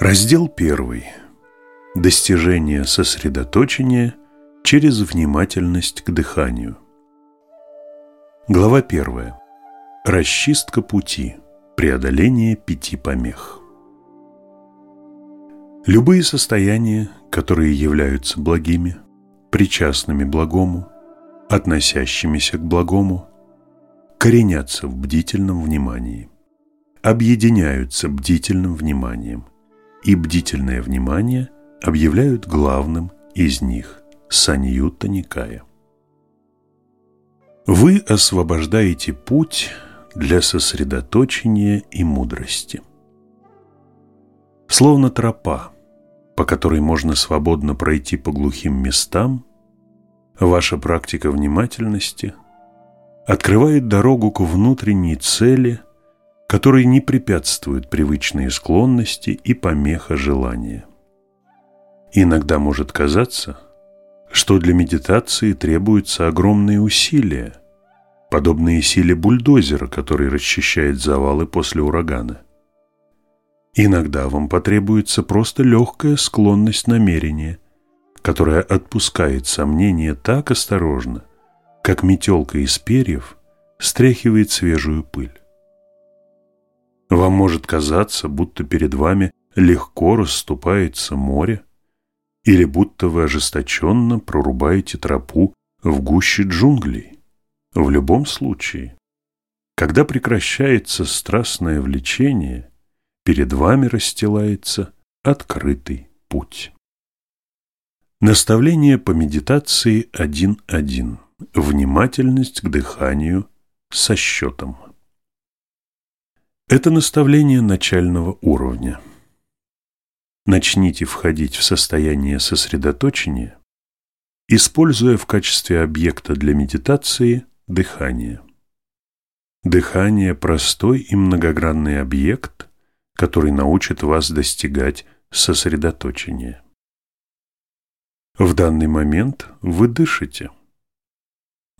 Раздел первый. Достижение сосредоточения через внимательность к дыханию. Глава первая. Расчистка пути. Преодоление пяти помех. Любые состояния, которые являются благими, причастными благому, относящимися к благому, коренятся в бдительном внимании, объединяются бдительным вниманием, и бдительное внимание объявляют главным из них – Саньюта Никая. Вы освобождаете путь для сосредоточения и мудрости. Словно тропа, по которой можно свободно пройти по глухим местам, ваша практика внимательности открывает дорогу к внутренней цели, которой не препятствуют привычные склонности и помеха желания. Иногда может казаться, что для медитации требуются огромные усилия, подобные силе бульдозера, который расчищает завалы после урагана. Иногда вам потребуется просто легкая склонность намерения, которая отпускает сомнения так осторожно, как метелка из перьев стряхивает свежую пыль. Вам может казаться, будто перед вами легко расступается море, или будто вы ожесточенно прорубаете тропу в гуще джунглей. В любом случае, когда прекращается страстное влечение, перед вами расстилается открытый путь. Наставление по медитации 1.1. Внимательность к дыханию со счетом. Это наставление начального уровня. Начните входить в состояние сосредоточения, используя в качестве объекта для медитации дыхание. Дыхание – простой и многогранный объект, который научит вас достигать сосредоточения. В данный момент вы дышите.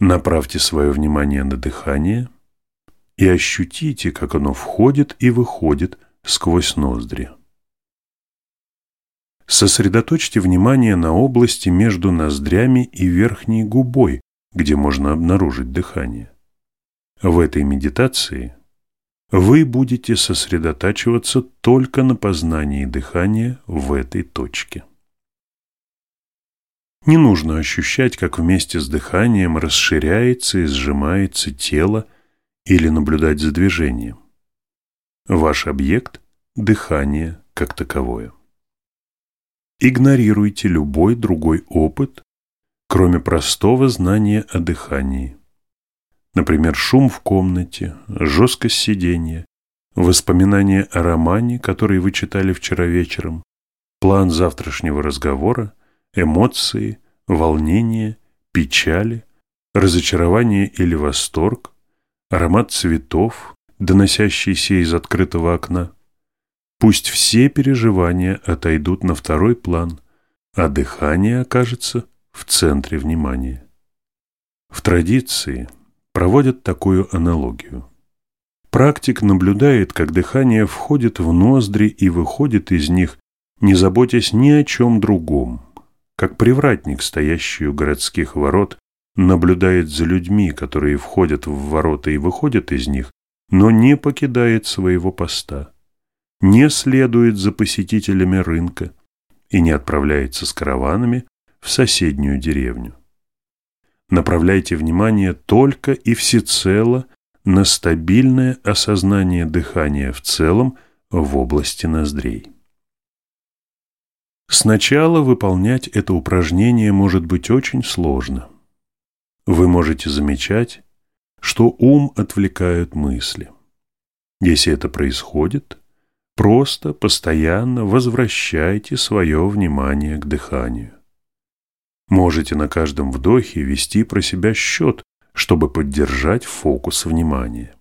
Направьте свое внимание на дыхание – и ощутите, как оно входит и выходит сквозь ноздри. Сосредоточьте внимание на области между ноздрями и верхней губой, где можно обнаружить дыхание. В этой медитации вы будете сосредотачиваться только на познании дыхания в этой точке. Не нужно ощущать, как вместе с дыханием расширяется и сжимается тело или наблюдать за движением. Ваш объект – дыхание как таковое. Игнорируйте любой другой опыт, кроме простого знания о дыхании. Например, шум в комнате, жесткость сидения, воспоминания о романе, который вы читали вчера вечером, план завтрашнего разговора, эмоции, волнение, печали, разочарование или восторг, аромат цветов, доносящийся из открытого окна. Пусть все переживания отойдут на второй план, а дыхание окажется в центре внимания. В традиции проводят такую аналогию. Практик наблюдает, как дыхание входит в ноздри и выходит из них, не заботясь ни о чем другом, как привратник, стоящий у городских ворот наблюдает за людьми, которые входят в ворота и выходят из них, но не покидает своего поста, не следует за посетителями рынка и не отправляется с караванами в соседнюю деревню. Направляйте внимание только и всецело на стабильное осознание дыхания в целом в области ноздрей. Сначала выполнять это упражнение может быть очень сложно – вы можете замечать, что ум отвлекают мысли. Если это происходит, просто постоянно возвращайте свое внимание к дыханию. Можете на каждом вдохе вести про себя счет, чтобы поддержать фокус внимания.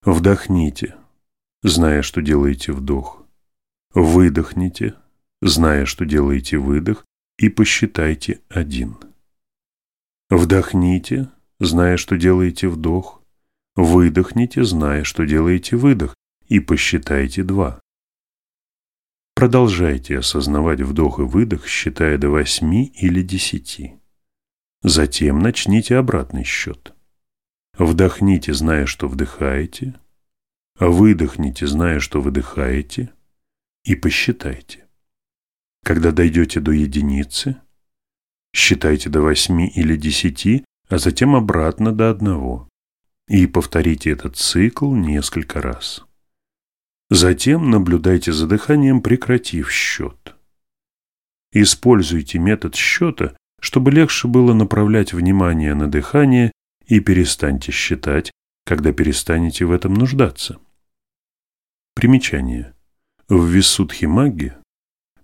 Вдохните, зная, что делаете вдох. Выдохните, зная, что делаете выдох, и посчитайте один. Вдохните, зная, что делаете вдох. Выдохните, зная, что делаете выдох, и посчитайте два. Продолжайте осознавать вдох и выдох, считая до восьми или десяти. Затем начните обратный счет. Вдохните, зная, что вдыхаете, выдохните, зная, что выдыхаете, и посчитайте. Когда дойдете до единицы, считайте до восьми или десяти, а затем обратно до одного. И повторите этот цикл несколько раз. Затем наблюдайте за дыханием, прекратив счет. Используйте метод счета, чтобы легче было направлять внимание на дыхание и перестаньте считать, когда перестанете в этом нуждаться. Примечание. В Висудхи Магги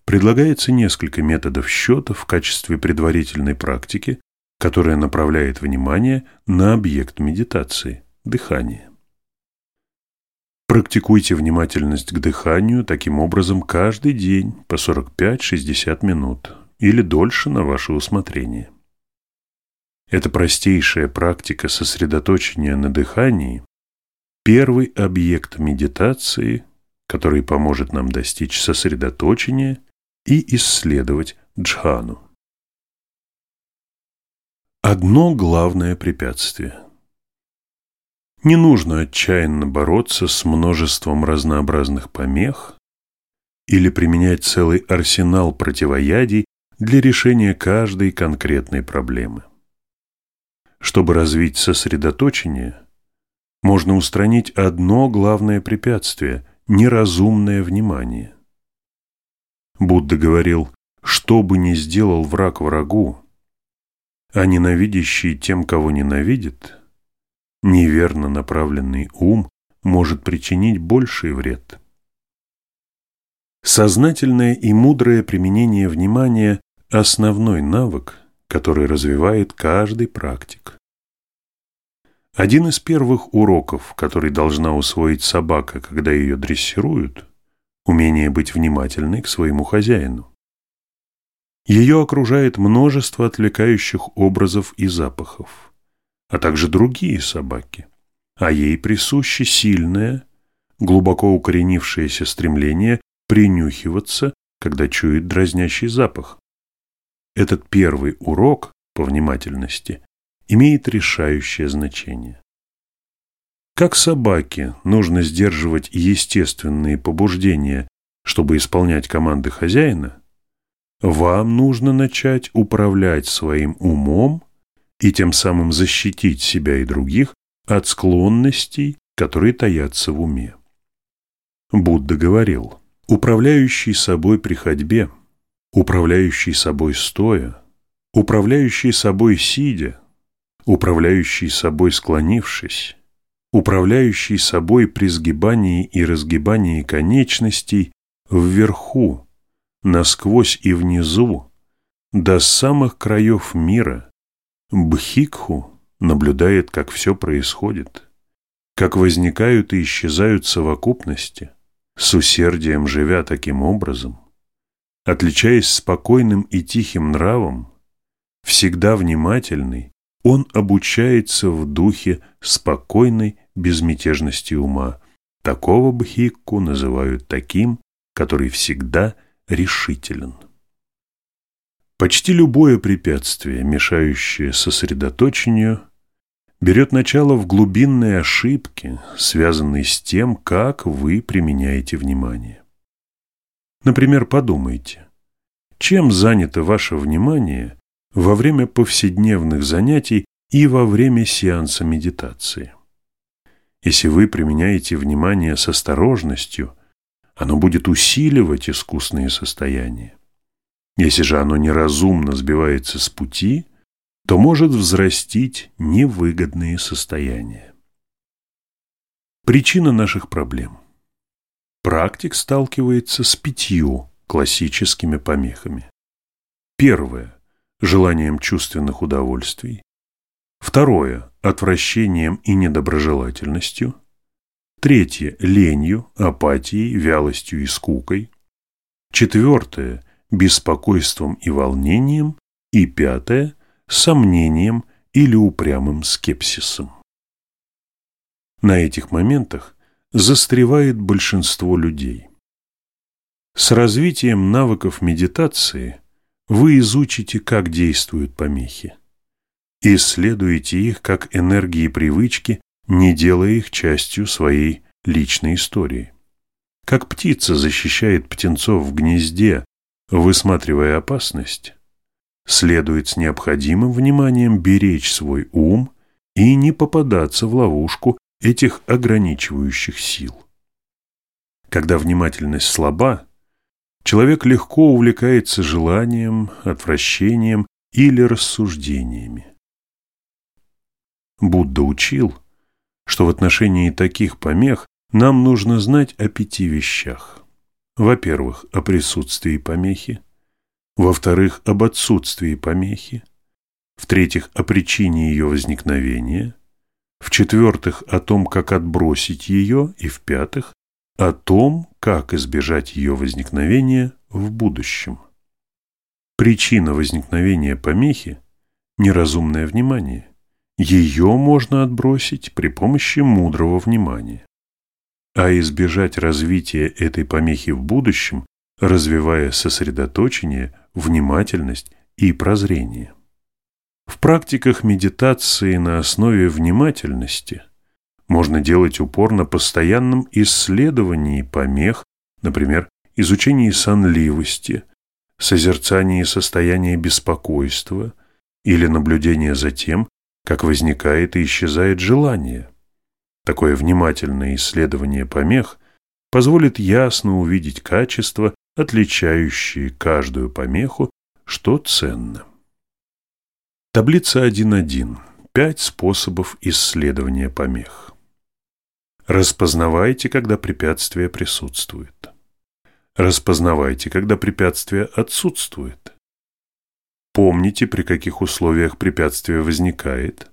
предлагается несколько методов счета в качестве предварительной практики, которая направляет внимание на объект медитации – дыхание. Практикуйте внимательность к дыханию таким образом каждый день по 45-60 минут или дольше на ваше усмотрение. Эта простейшая практика сосредоточения на дыхании – первый объект медитации, который поможет нам достичь сосредоточения и исследовать джхану. Одно главное препятствие – не нужно отчаянно бороться с множеством разнообразных помех или применять целый арсенал противоядий для решения каждой конкретной проблемы. Чтобы развить сосредоточение, можно устранить одно главное препятствие – неразумное внимание. Будда говорил, что бы ни сделал враг врагу, а ненавидящий тем, кого ненавидит – неверно направленный ум может причинить больший вред. Сознательное и мудрое применение внимания – основной навык, который развивает каждый практик. Один из первых уроков, который должна усвоить собака, когда ее дрессируют – умение быть внимательной к своему хозяину. Ее окружает множество отвлекающих образов и запахов а также другие собаки, а ей присуще сильное, глубоко укоренившееся стремление принюхиваться, когда чует дразнящий запах. Этот первый урок по внимательности имеет решающее значение. Как собаке нужно сдерживать естественные побуждения, чтобы исполнять команды хозяина, вам нужно начать управлять своим умом и тем самым защитить себя и других от склонностей, которые таятся в уме. Будда говорил, управляющий собой при ходьбе, управляющий собой стоя, управляющий собой сидя, управляющий собой склонившись, управляющий собой при сгибании и разгибании конечностей вверху, насквозь и внизу, до самых краев мира – Бхикху наблюдает, как все происходит, как возникают и исчезают совокупности, с усердием живя таким образом, отличаясь спокойным и тихим нравом, всегда внимательный, он обучается в духе спокойной безмятежности ума. Такого бхикку называют таким, который всегда решителен. Почти любое препятствие, мешающее сосредоточению, берет начало в глубинной ошибке, связанной с тем, как вы применяете внимание. Например, подумайте, чем занято ваше внимание во время повседневных занятий и во время сеанса медитации. Если вы применяете внимание с осторожностью, оно будет усиливать искусные состояния. Если же оно неразумно сбивается с пути, то может взрастить невыгодные состояния. Причина наших проблем. Практик сталкивается с пятью классическими помехами. Первое – желанием чувственных удовольствий. Второе – отвращением и недоброжелательностью. Третье – ленью, апатией, вялостью и скукой. Четвертое беспокойством и волнением, и пятое – сомнением или упрямым скепсисом. На этих моментах застревает большинство людей. С развитием навыков медитации вы изучите, как действуют помехи. Исследуете их как энергии привычки, не делая их частью своей личной истории. Как птица защищает птенцов в гнезде, высматривая опасность, следует с необходимым вниманием беречь свой ум и не попадаться в ловушку этих ограничивающих сил. Когда внимательность слаба, человек легко увлекается желанием, отвращением или рассуждениями. Будда учил, что в отношении таких помех нам нужно знать о пяти вещах. Во-первых, о присутствии помехи. Во-вторых, об отсутствии помехи. В-третьих, о причине ее возникновения. В-четвертых, о том, как отбросить ее. И в-пятых, о том, как избежать ее возникновения в будущем. Причина возникновения помехи – неразумное внимание. Ее можно отбросить при помощи мудрого внимания. А избежать развития этой помехи в будущем, развивая сосредоточение, внимательность и прозрение. В практиках медитации на основе внимательности можно делать упор на постоянном исследовании помех, например, изучении сонливости, созерцании состояния беспокойства или наблюдения за тем, как возникает и исчезает желание. Такое внимательное исследование помех позволит ясно увидеть качества, отличающие каждую помеху, что ценно. Таблица 1.1. Пять способов исследования помех. Распознавайте, когда препятствие присутствует. Распознавайте, когда препятствие отсутствует. Помните, при каких условиях препятствие возникает.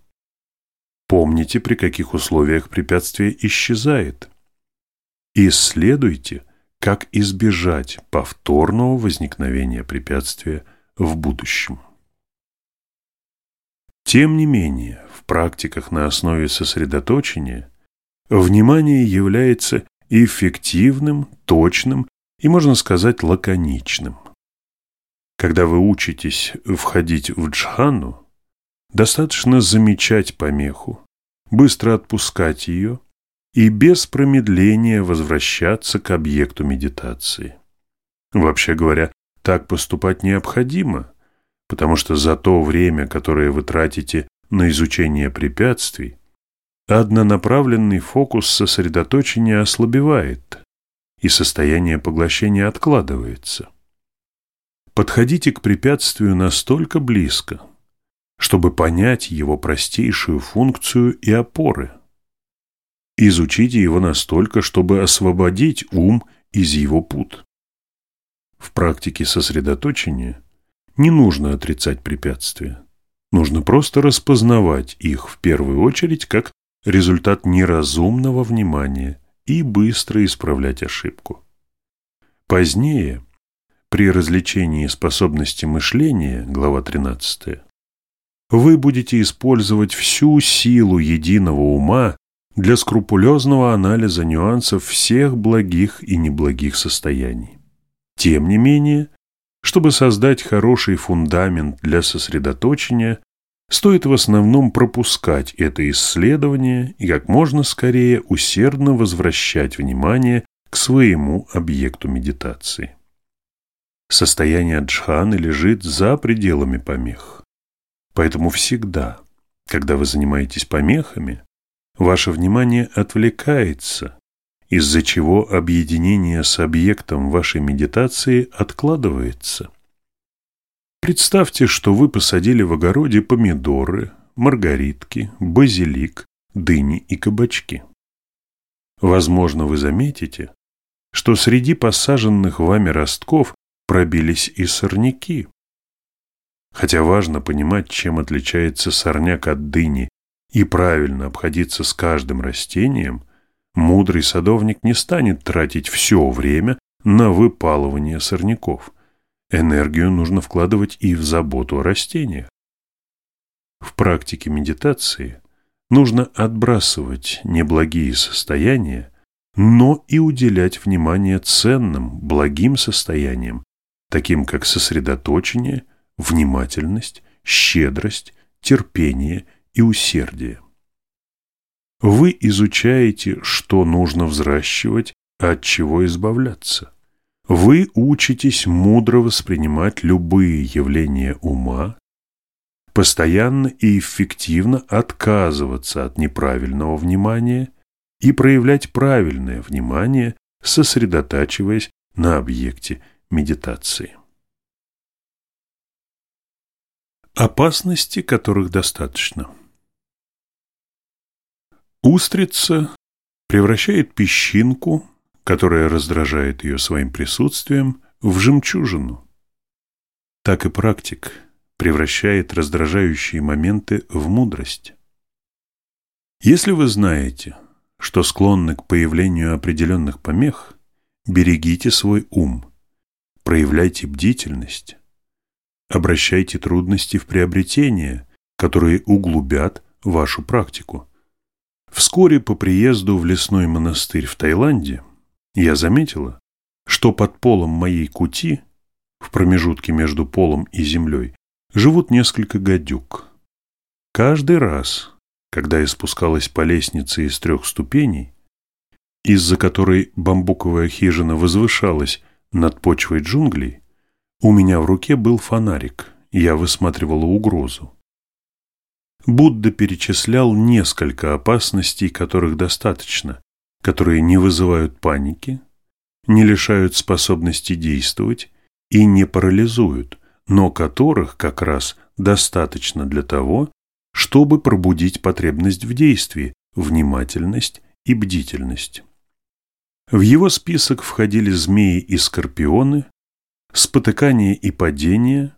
Помните, при каких условиях препятствие исчезает. Исследуйте, как избежать повторного возникновения препятствия в будущем. Тем не менее, в практиках на основе сосредоточения внимание является эффективным, точным и, можно сказать, лаконичным. Когда вы учитесь входить в джхану, достаточно замечать помеху, быстро отпускать ее и без промедления возвращаться к объекту медитации. Вообще говоря, так поступать необходимо, потому что за то время, которое вы тратите на изучение препятствий, однонаправленный фокус сосредоточения ослабевает, и состояние поглощения откладывается. Подходите к препятствию настолько близко, чтобы понять его простейшую функцию и опоры. Изучите его настолько, чтобы освободить ум из его пут. В практике сосредоточения не нужно отрицать препятствия. Нужно просто распознавать их в первую очередь как результат неразумного внимания и быстро исправлять ошибку. Позднее при развлечении способности мышления, глава 13, вы будете использовать всю силу единого ума для скрупулезного анализа нюансов всех благих и неблагих состояний. Тем не менее, чтобы создать хороший фундамент для сосредоточения, стоит в основном пропускать это исследование и как можно скорее усердно возвращать внимание к своему объекту медитации. Состояние джханы лежит за пределами помех. Поэтому всегда, когда вы занимаетесь помехами, ваше внимание отвлекается, из-за чего объединение с объектом вашей медитации откладывается. Представьте, что вы посадили в огороде помидоры, маргаритки, базилик, дыни и кабачки. Возможно, вы заметите, что среди посаженных вами ростков пробились и сорняки. Хотя важно понимать, чем отличается сорняк от дыни и правильно обходиться с каждым растением, мудрый садовник не станет тратить все время на выпалывание сорняков. Энергию нужно вкладывать и в заботу о растениях. В практике медитации нужно отбрасывать неблагие состояния, но и уделять внимание ценным, благим состояниям, таким как сосредоточение, внимательность, щедрость, терпение и усердие. Вы изучаете, что нужно взращивать, от чего избавляться. Вы учитесь мудро воспринимать любые явления ума, постоянно и эффективно отказываться от неправильного внимания и проявлять правильное внимание, сосредотачиваясь на объекте медитации. Опасности, которых достаточно. Устрица превращает песчинку, которая раздражает ее своим присутствием, в жемчужину. Так и практик превращает раздражающие моменты в мудрость. Если вы знаете, что склонны к появлению определенных помех, берегите свой ум, проявляйте бдительность, обращайте трудности в приобретение, которые углубят вашу практику. Вскоре по приезду в лесной монастырь в Таиланде я заметила, что под полом моей кути, в промежутке между полом и землей, живут несколько гадюк. Каждый раз, когда я спускалась по лестнице из трех ступеней, из-за которой бамбуковая хижина возвышалась над почвой джунглей, у меня в руке был фонарик, я высматривала угрозу. Будда перечислял несколько опасностей, которых достаточно, которые не вызывают паники, не лишают способности действовать и не парализуют, но которых как раз достаточно для того, чтобы пробудить потребность в действии, внимательность и бдительность. В его список входили змеи и скорпионы, спотыкание и падение,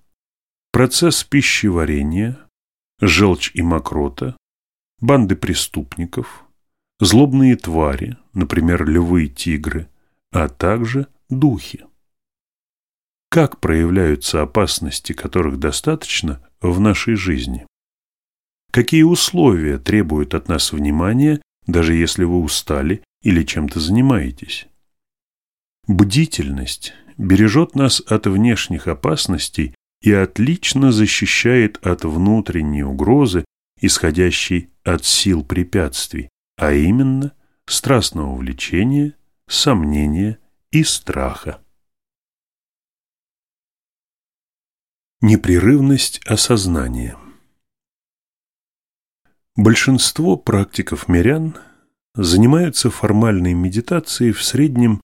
процесс пищеварения, желчь и мокрота, банды преступников, злобные твари, например, львы и тигры, а также духи. Как проявляются опасности, которых достаточно в нашей жизни? Какие условия требуют от нас внимания, даже если вы устали или чем-то занимаетесь? Бдительность бережет нас от внешних опасностей и отлично защищает от внутренней угрозы, исходящей от сил препятствий, а именно страстного влечения, сомнения и страха. Непрерывность осознания Большинство практиков-мирян занимаются формальной медитацией в среднем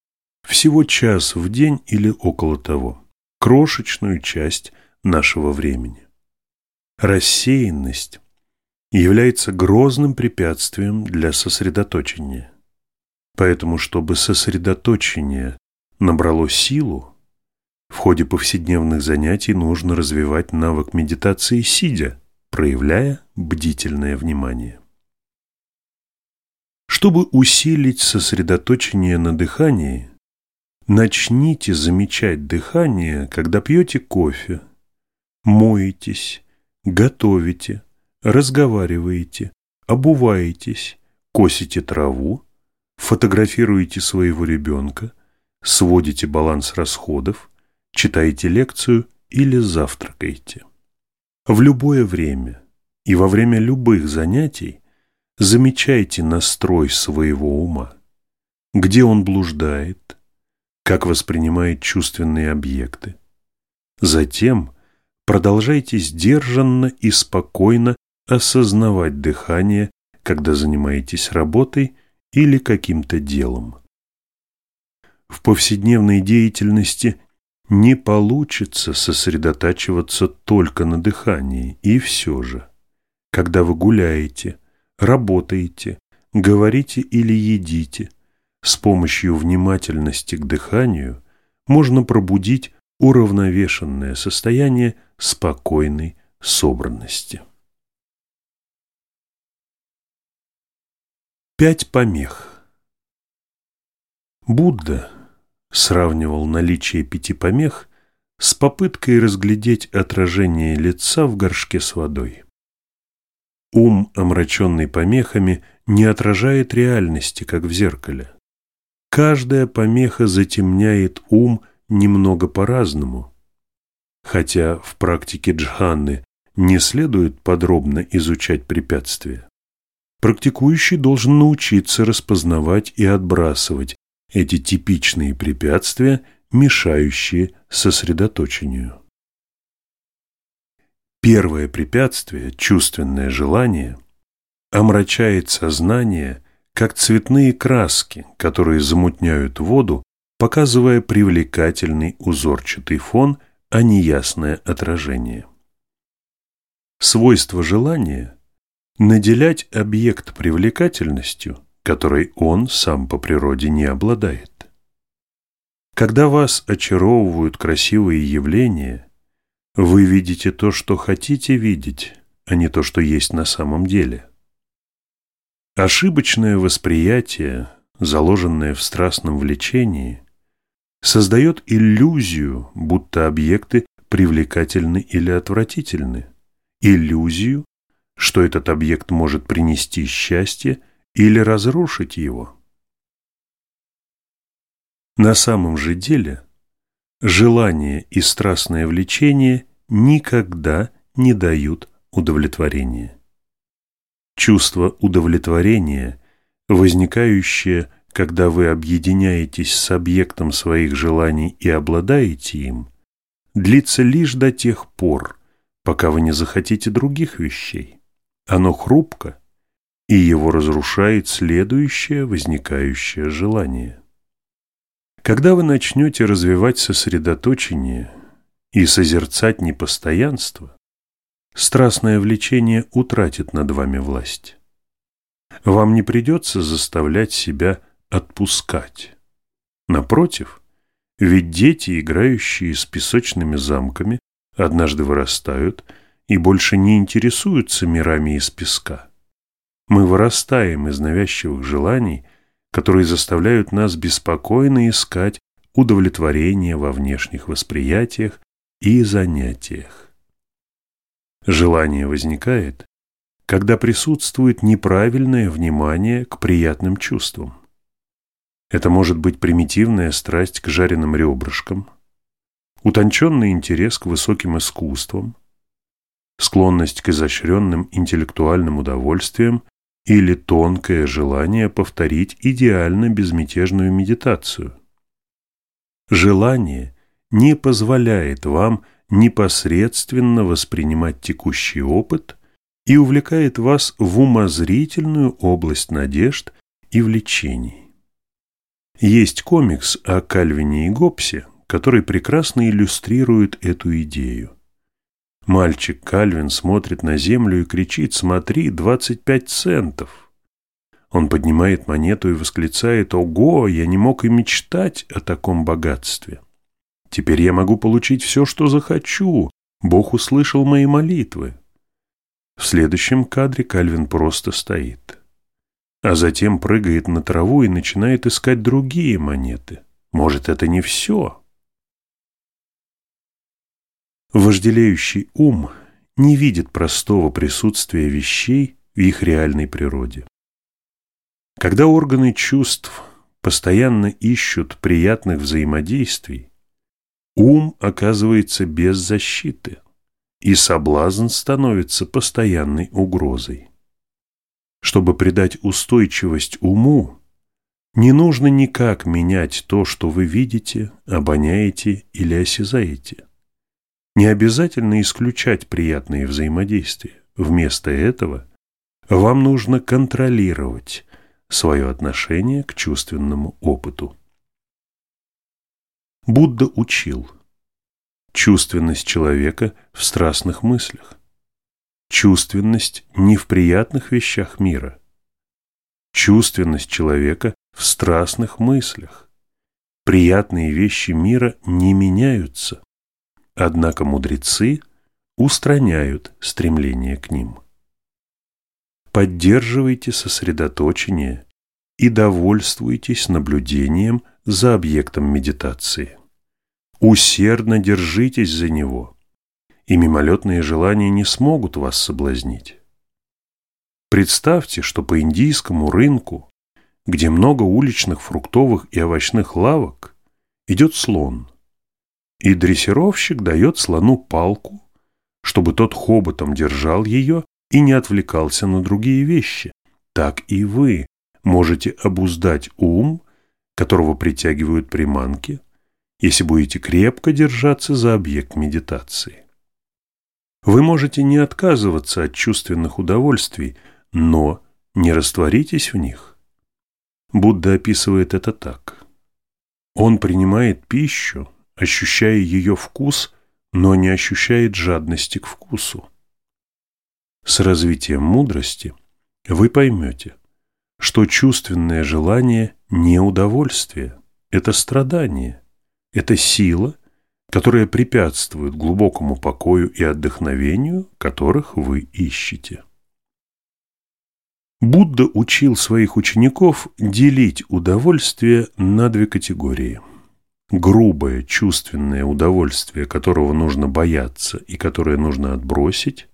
всего час в день или около того, крошечную часть нашего времени. Рассеянность является грозным препятствием для сосредоточения. Поэтому, чтобы сосредоточение набрало силу, в ходе повседневных занятий нужно развивать навык медитации сидя, проявляя бдительное внимание. Чтобы усилить сосредоточение на дыхании, начните замечать дыхание, когда пьете кофе, моетесь, готовите, разговариваете, обуваетесь, косите траву, фотографируете своего ребенка, сводите баланс расходов, читаете лекцию или завтракаете. В любое время и во время любых занятий замечайте настрой своего ума, где он блуждает, как воспринимает чувственные объекты. Затем продолжайте сдержанно и спокойно осознавать дыхание, когда занимаетесь работой или каким-то делом. В повседневной деятельности не получится сосредотачиваться только на дыхании, и все же, когда вы гуляете, работаете, говорите или едите, с помощью внимательности к дыханию можно пробудить уравновешенное состояние спокойной собранности. Пять помех Будда – сравнивал наличие пяти помех с попыткой разглядеть отражение лица в горшке с водой. Ум, омраченный помехами, не отражает реальности, как в зеркале. каждая помеха затемняет ум немного по-разному. Хотя в практике джханны не следует подробно изучать препятствия. Практикующий должен научиться распознавать и отбрасывать эти типичные препятствия, мешающие сосредоточению. Первое препятствие, чувственное желание, омрачает сознание, как цветные краски, которые замутняют воду, показывая привлекательный узорчатый фон, а не ясное отражение. Свойство желания – наделять объект привлекательностью, которой он сам по природе не обладает. Когда вас очаровывают красивые явления, вы видите то, что хотите видеть, а не то, что есть на самом деле. Ошибочное восприятие, заложенное в страстном влечении, создает иллюзию, будто объекты привлекательны или отвратительны, иллюзию, что этот объект может принести счастье или разрушить его. На самом же деле желание и страстное влечение никогда не дают удовлетворения. Чувство удовлетворения, возникающее, когда вы объединяетесь с объектом своих желаний и обладаете им, длится лишь до тех пор, пока вы не захотите других вещей. Оно хрупко, и его разрушает следующее возникающее желание. Когда вы начнете развивать сосредоточение и созерцать непостоянство, страстное влечение утратит над вами власть. Вам не придется заставлять себя отпускать. Напротив, ведь дети, играющие с песочными замками, однажды вырастают и больше не интересуются мирами из песка. Мы вырастаем из навязчивых желаний, которые заставляют нас беспокойно искать удовлетворение во внешних восприятиях и занятиях. Желание возникает, когда присутствует неправильное внимание к приятным чувствам. Это может быть примитивная страсть к жареным ребрышкам, утонченный интерес к высоким искусствам, склонность к изощренным интеллектуальным удовольствиям или тонкое желание повторить идеально безмятежную медитацию. Желание не позволяет вам непосредственно воспринимать текущий опыт и увлекает вас в умозрительную область надежд и влечений. Есть комикс о Кальвине и Гоббсе, который прекрасно иллюстрирует эту идею. Мальчик Кальвин смотрит на землю и кричит «Смотри, 25 центов!» Он поднимает монету и восклицает «Ого, я не мог и мечтать о таком богатстве!» Теперь я могу получить все, что захочу. Бог услышал мои молитвы. В следующем кадре Кальвин просто стоит. А затем прыгает на траву и начинает искать другие монеты. Может, это не все? Вожделеющий ум не видит простого присутствия вещей в их реальной природе. Когда органы чувств постоянно ищут приятных взаимодействий, ум оказывается без защиты, и соблазн становится постоянной угрозой. Чтобы придать устойчивость уму, не нужно никак менять то, что вы видите, обоняете или осязаете. Не обязательно исключать приятные взаимодействия. Вместо этого вам нужно контролировать свое отношение к чувственному опыту. Будда учил чувственность человека в страстных мыслях, чувственность не в приятных вещах мира, чувственность человека в страстных мыслях. Приятные вещи мира не меняются, Однако мудрецы устраняют стремление к ним. Поддерживайте сосредоточение и довольствуйтесь наблюдением за объектом медитации. Усердно держитесь за него, и мимолетные желания не смогут вас соблазнить. Представьте, что по индийскому рынку где много уличных фруктовых и овощных лавок, идет слон. И дрессировщик дает слону палку, чтобы тот хоботом держал ее и не отвлекался на другие вещи. Так и вы можете обуздать ум, которого притягивают приманки, если будете крепко держаться за объект медитации. Вы можете не отказываться от чувственных удовольствий, но не растворитесь в них. Будда описывает это так. Он принимает пищу, ощущая ее вкус, но не ощущает жадности к вкусу. С развитием мудрости вы поймете, что чувственное желание не удовольствие, это страдание, это сила, которая препятствует глубокому покою и отдохновению, которых вы ищете. Будда учил своих учеников делить удовольствие на две категории. Грубое чувственное удовольствие, которого нужно бояться и которое нужно отбросить,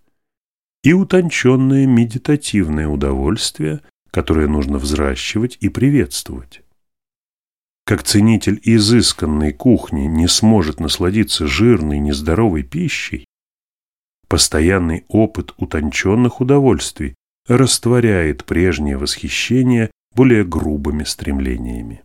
и утонченное медитативное удовольствие, которое нужно взращивать и приветствовать. Как ценитель изысканной кухни не сможет насладиться жирной, нездоровой пищей, постоянный опыт утонченных удовольствий растворяет прежнее восхищение более грубыми стремлениями.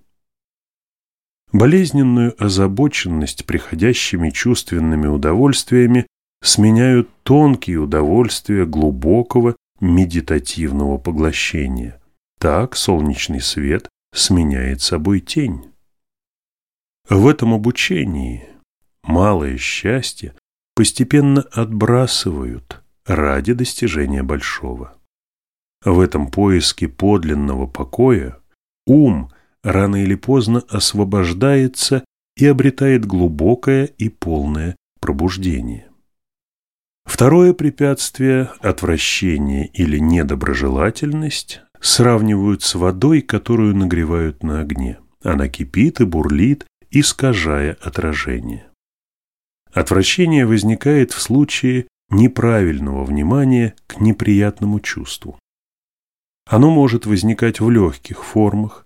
Болезненную озабоченность приходящими чувственными удовольствиями сменяют тонкие удовольствия глубокого медитативного поглощения. Так солнечный свет сменяет собой тень. В этом обучении малое счастье постепенно отбрасывают ради достижения большого. В этом поиске подлинного покоя ум рано или поздно освобождается и обретает глубокое и полное пробуждение. Второе препятствие – отвращение или недоброжелательность – сравнивают с водой, которую нагревают на огне. Она кипит и бурлит, искажая отражение. Отвращение возникает в случае неправильного внимания к неприятному чувству. Оно может возникать в легких формах,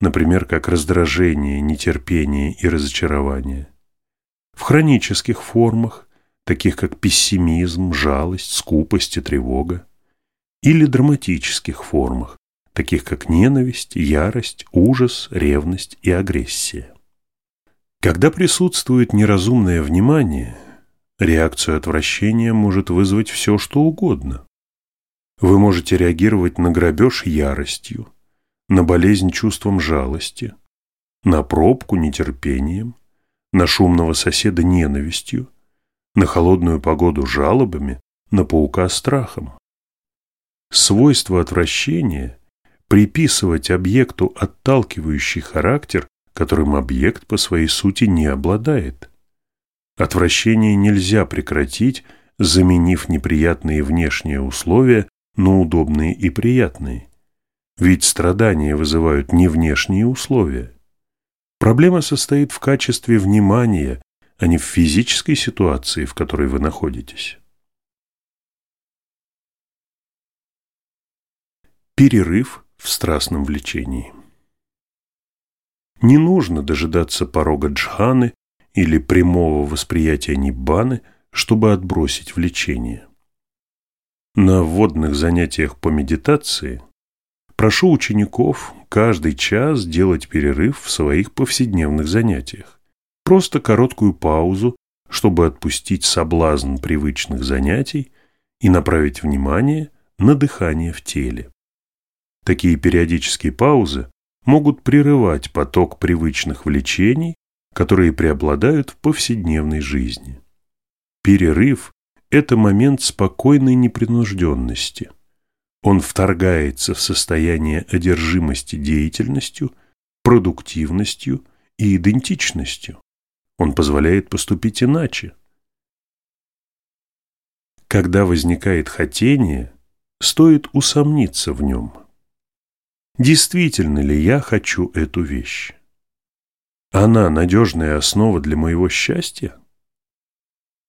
например, как раздражение, нетерпение и разочарование. В хронических формах, таких как пессимизм, жалость, скупость и тревога. Или драматических формах, таких как ненависть, ярость, ужас, ревность и агрессия. Когда присутствует неразумное внимание, реакцию отвращения может вызвать все, что угодно. Вы можете реагировать на грабеж яростью, на болезнь чувством жалости, на пробку нетерпением, на шумного соседа ненавистью, на холодную погоду жалобами, на паука страхом. Свойство отвращения – приписывать объекту отталкивающий характер, которым объект по своей сути не обладает. Отвращение нельзя прекратить, заменив неприятные внешние условия но удобные и приятные. Ведь страдания вызывают не внешние условия. Проблема состоит в качестве внимания, а не в физической ситуации, в которой вы находитесь. Перерыв в страстном влечении. Не нужно дожидаться порога джханы или прямого восприятия ниббаны, чтобы отбросить влечение. На вводных занятиях по медитации прошу учеников каждый час делать перерыв в своих повседневных занятиях. Просто короткую паузу, чтобы отпустить соблазн привычных занятий и направить внимание на дыхание в теле. Такие периодические паузы могут прерывать поток привычных влечений, которые преобладают в повседневной жизни. Перерыв это момент спокойной непринужденности. Он вторгается в состояние одержимости деятельностью, продуктивностью и идентичностью. Он позволяет поступить иначе. Когда возникает хотение, стоит усомниться в нем. Действительно ли я хочу эту вещь? Она надежная основа для моего счастья?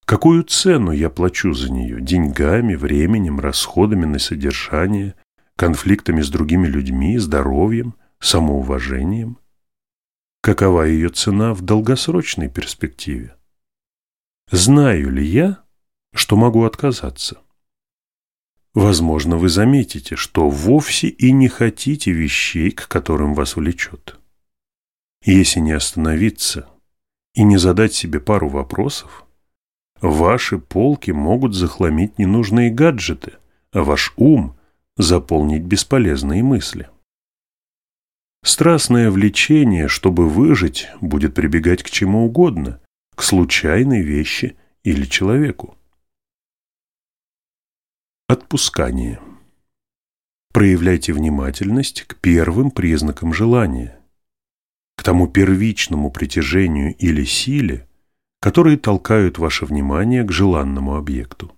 Какую цену я плачу за нее? Деньгами, временем, расходами на содержание, конфликтами с другими людьми, здоровьем, самоуважением? Какова ее цена в долгосрочной перспективе? Знаю ли я, что могу отказаться? Возможно, вы заметите, что вовсе и не хотите вещей, к которым вас влечет. Если не остановиться и не задать себе пару вопросов, ваши полки могут захламить ненужные гаджеты, а ваш ум заполнить бесполезные мысли. Страстное влечение, чтобы выжить, будет прибегать к чему угодно, к случайной вещи или человеку. Отпускание. Проявляйте внимательность к первым признакам желания, к тому первичному притяжению или силе, которые толкают ваше внимание к желанному объекту.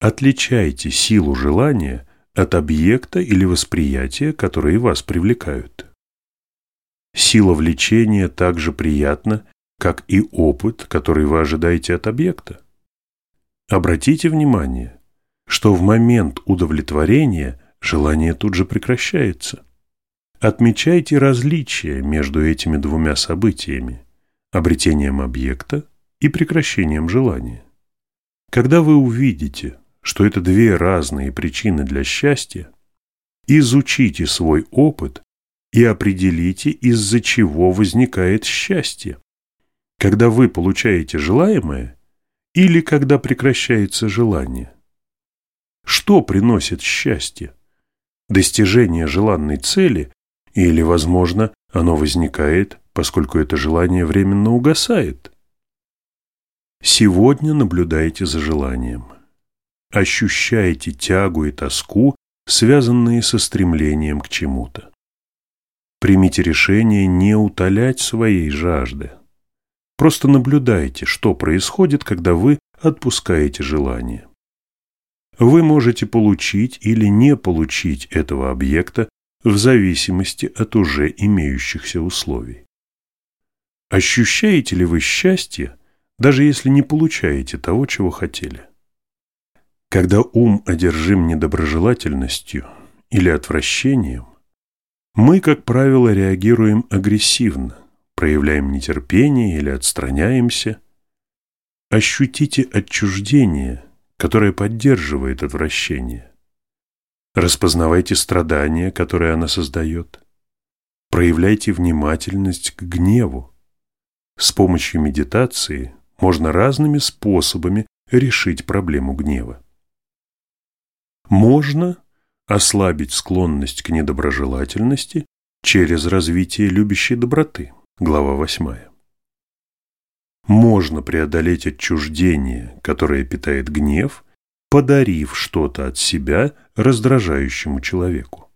Отличайте силу желания от объекта или восприятия, которые вас привлекают. Сила влечения также приятна, как и опыт, который вы ожидаете от объекта. Обратите внимание – что в момент удовлетворения желание тут же прекращается. Отмечайте различия между этими двумя событиями – обретением объекта и прекращением желания. Когда вы увидите, что это две разные причины для счастья, изучите свой опыт и определите, из-за чего возникает счастье. Когда вы получаете желаемое или когда прекращается желание. Что приносит счастье? Достижение желанной цели или, возможно, оно возникает, поскольку это желание временно угасает? Сегодня наблюдайте за желанием. Ощущайте тягу и тоску, связанные со стремлением к чему-то. Примите решение не утолять своей жажды. Просто наблюдайте, что происходит, когда вы отпускаете желание вы можете получить или не получить этого объекта в зависимости от уже имеющихся условий. Ощущаете ли вы счастье, даже если не получаете того, чего хотели? Когда ум одержим недоброжелательностью или отвращением, мы, как правило, реагируем агрессивно, проявляем нетерпение или отстраняемся. Ощутите отчуждение – которая поддерживает отвращение. Распознавайте страдания, которые она создает. Проявляйте внимательность к гневу. С помощью медитации можно разными способами решить проблему гнева. Можно ослабить склонность к недоброжелательности через развитие любящей доброты. Глава 8 можно преодолеть отчуждение, которое питает гнев, подарив что-то от себя раздражающему человеку.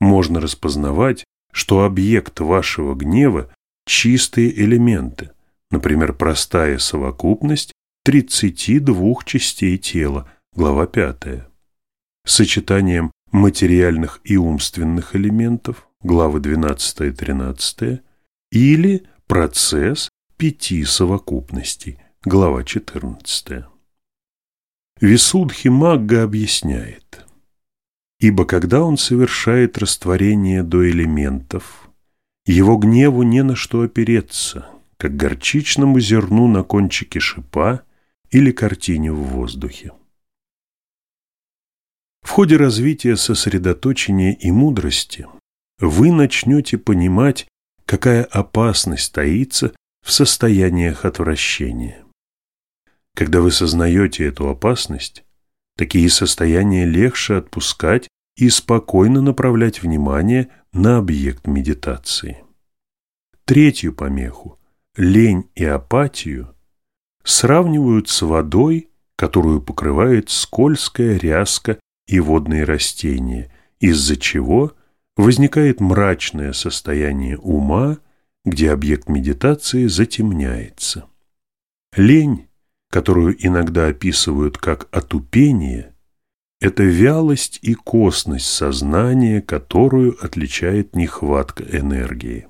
Можно распознавать, что объект вашего гнева – чистые элементы, например, простая совокупность 32 частей тела, глава 5, сочетанием материальных и умственных элементов, главы 12 и 13, или процесс пяти совокупностей. Глава 14. Висудхи Магга объясняет, «Ибо когда он совершает растворение до элементов, его гневу не на что опереться, как горчичному зерну на кончике шипа или картине в воздухе». В ходе развития сосредоточения и мудрости вы начнете понимать, какая опасность таится в состояниях отвращения. Когда вы сознаете эту опасность, такие состояния легче отпускать и спокойно направлять внимание на объект медитации. Третью помеху, лень и апатию, сравнивают с водой, которую покрывает скользкая ряска и водные растения, из-за чего возникает мрачное состояние ума где объект медитации затемняется. Лень, которую иногда описывают как отупение, это вялость и косность сознания, которую отличает нехватка энергии.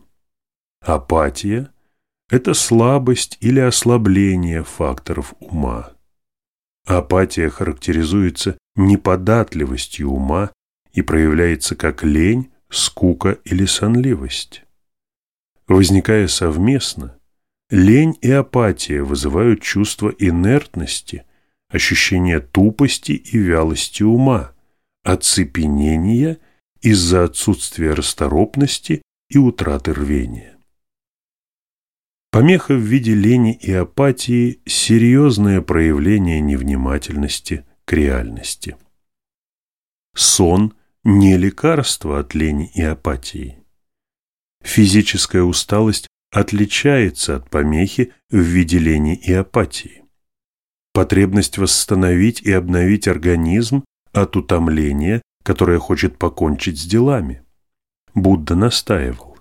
Апатия – это слабость или ослабление факторов ума. Апатия характеризуется неподатливостью ума и проявляется как лень, скука или сонливость. Возникая совместно, лень и апатия вызывают чувство инертности, ощущение тупости и вялости ума, оцепенения из-за отсутствия расторопности и утраты рвения. Помеха в виде лени и апатии – серьезное проявление невнимательности к реальности. Сон – не лекарство от лени и апатии. Физическая усталость отличается от помехи в виде лени и апатии. Потребность восстановить и обновить организм от утомления, которое хочет покончить с делами. Будда настаивал.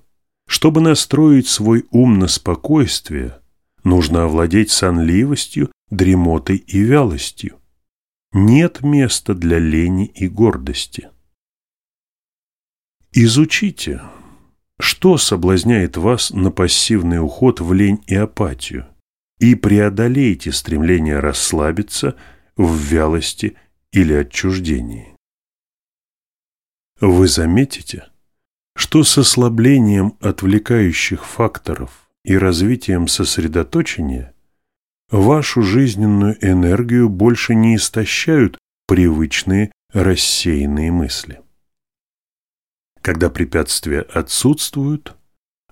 Чтобы настроить свой ум на спокойствие, нужно овладеть сонливостью, дремотой и вялостью. Нет места для лени и гордости. Изучите, что соблазняет вас на пассивный уход в лень и апатию, и преодолейте стремление расслабиться в вялости или отчуждении. Вы заметите, что с ослаблением отвлекающих факторов и развитием сосредоточения вашу жизненную энергию больше не истощают привычные рассеянные мысли. Когда препятствия отсутствуют,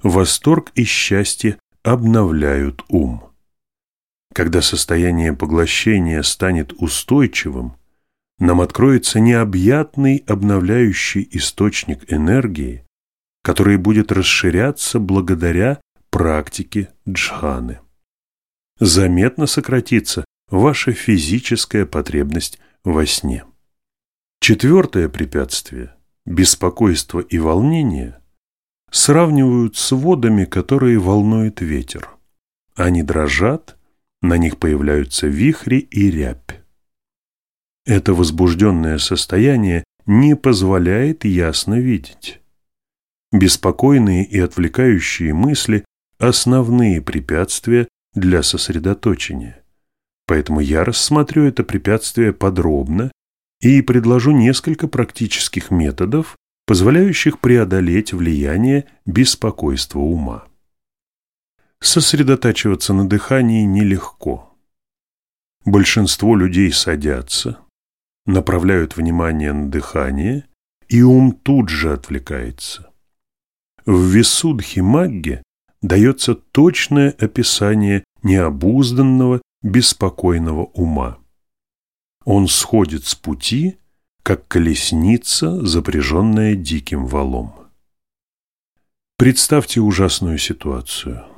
восторг и счастье обновляют ум. Когда состояние поглощения станет устойчивым, нам откроется необъятный обновляющий источник энергии, который будет расширяться благодаря практике джханы. Заметно сократится ваша физическая потребность во сне. Четвертое препятствие – беспокойство и волнение – сравнивают с водами, которые волнует ветер. Они дрожат, на них появляются вихри и рябь. Это возбужденное состояние не позволяет ясно видеть. Беспокойные и отвлекающие мысли – основные препятствия для сосредоточения. Поэтому я рассмотрю это препятствие подробно и предложу несколько практических методов, позволяющих преодолеть влияние беспокойства ума. Сосредотачиваться на дыхании нелегко. Большинство людей садятся, направляют внимание на дыхание, и ум тут же отвлекается. В Висудхи-магге дается точное описание необузданного, беспокойного ума. Он сходит с пути, как колесница, запряженная диким валом. Представьте ужасную ситуацию.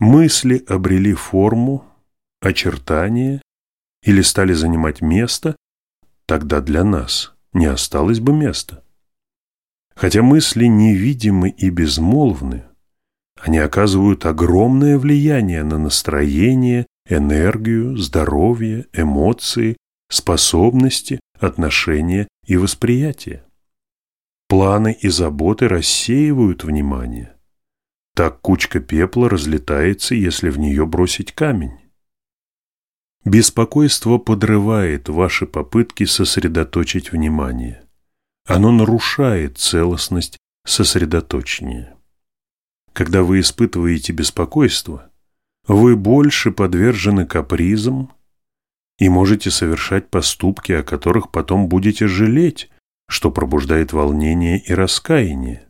Мысли обрели форму, очертания или стали занимать место, тогда для нас не осталось бы места. Хотя мысли невидимы и безмолвны, они оказывают огромное влияние на настроение, энергию, здоровье, эмоции, способности, отношения и восприятие. Планы и заботы рассеивают внимание. Так кучка пепла разлетается, если в нее бросить камень. Беспокойство подрывает ваши попытки сосредоточить внимание. Оно нарушает целостность сосредоточения. Когда вы испытываете беспокойство, вы больше подвержены капризам и можете совершать поступки, о которых потом будете жалеть, что пробуждает волнение и раскаяние.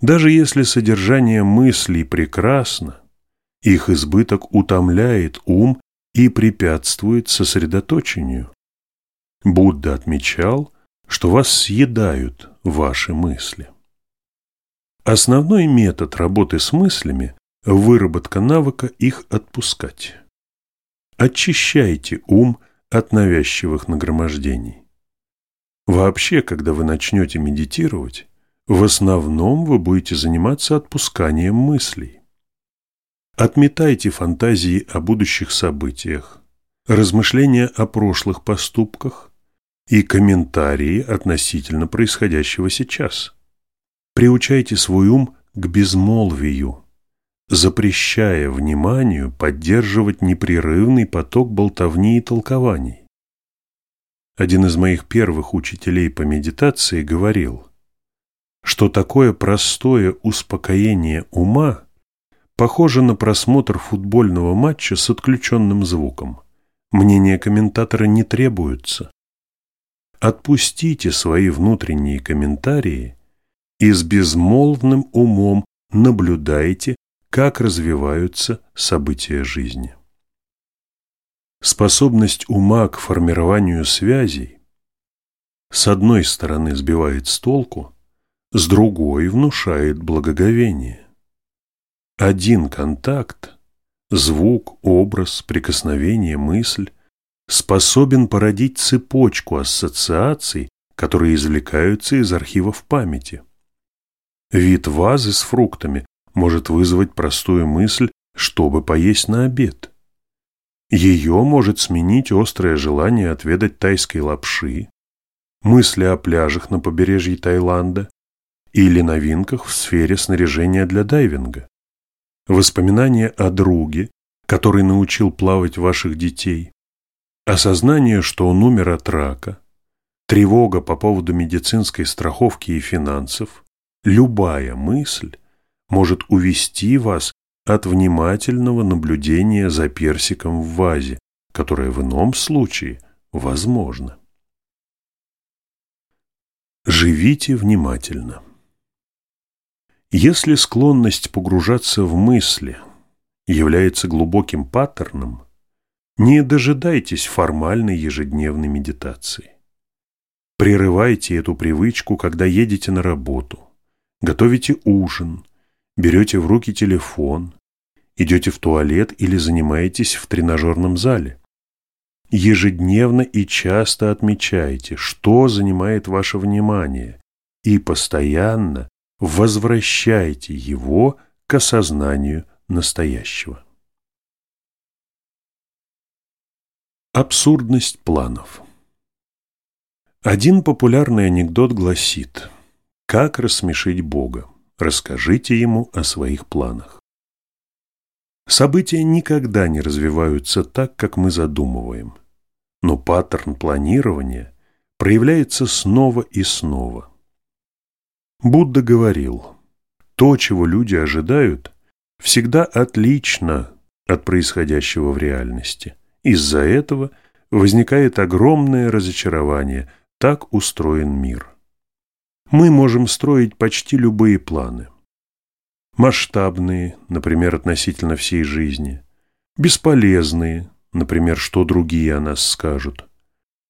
Даже если содержание мыслей прекрасно, их избыток утомляет ум и препятствует сосредоточению. Будда отмечал, что вас съедают ваши мысли. Основной метод работы с мыслями – выработка навыка их отпускать. Очищайте ум от навязчивых нагромождений. Вообще, когда вы начнете медитировать, в основном вы будете заниматься отпусканием мыслей. Отметайте фантазии о будущих событиях, размышления о прошлых поступках и комментарии относительно происходящего сейчас. Приучайте свой ум к безмолвию, запрещая вниманию поддерживать непрерывный поток болтовни и толкований. Один из моих первых учителей по медитации говорил, что такое простое успокоение ума похоже на просмотр футбольного матча с отключенным звуком. Мнения комментатора не требуются. Отпустите свои внутренние комментарии и с безмолвным умом наблюдайте, как развиваются события жизни. Способность ума к формированию связей с одной стороны сбивает с толку, с другой внушает благоговение. Один контакт – звук, образ, прикосновение, мысль – способен породить цепочку ассоциаций, которые извлекаются из архивов памяти. Вид вазы с фруктами может вызвать простую мысль, чтобы поесть на обед. Ее может сменить острое желание отведать тайской лапши, мысли о пляжах на побережье Таиланда или новинках в сфере снаряжения для дайвинга, воспоминания о друге, который научил плавать ваших детей, осознание, что он умер от рака, тревога по поводу медицинской страховки и финансов, любая мысль может увести вас от внимательного наблюдения за персиком в вазе, которое в ином случае возможно. Живите внимательно. Если склонность погружаться в мысли является глубоким паттерном, не дожидайтесь формальной ежедневной медитации. Прерывайте эту привычку, когда едете на работу, готовите ужин, берете в руки телефон, идете в туалет или занимаетесь в тренажерном зале. Ежедневно и часто отмечайте, что занимает ваше внимание, и постоянно возвращайте его к осознанию настоящего. Абсурдность планов Один популярный анекдот гласит «Как рассмешить Бога? Расскажите ему о своих планах». События никогда не развиваются так, как мы задумываем. Но паттерн планирования проявляется снова и снова. Будда говорил, то, чего люди ожидают, всегда отлично от происходящего в реальности. Из-за этого возникает огромное разочарование, так устроен мир. Мы можем строить почти любые планы – масштабные, например, относительно всей жизни, бесполезные, например, что другие о нас скажут,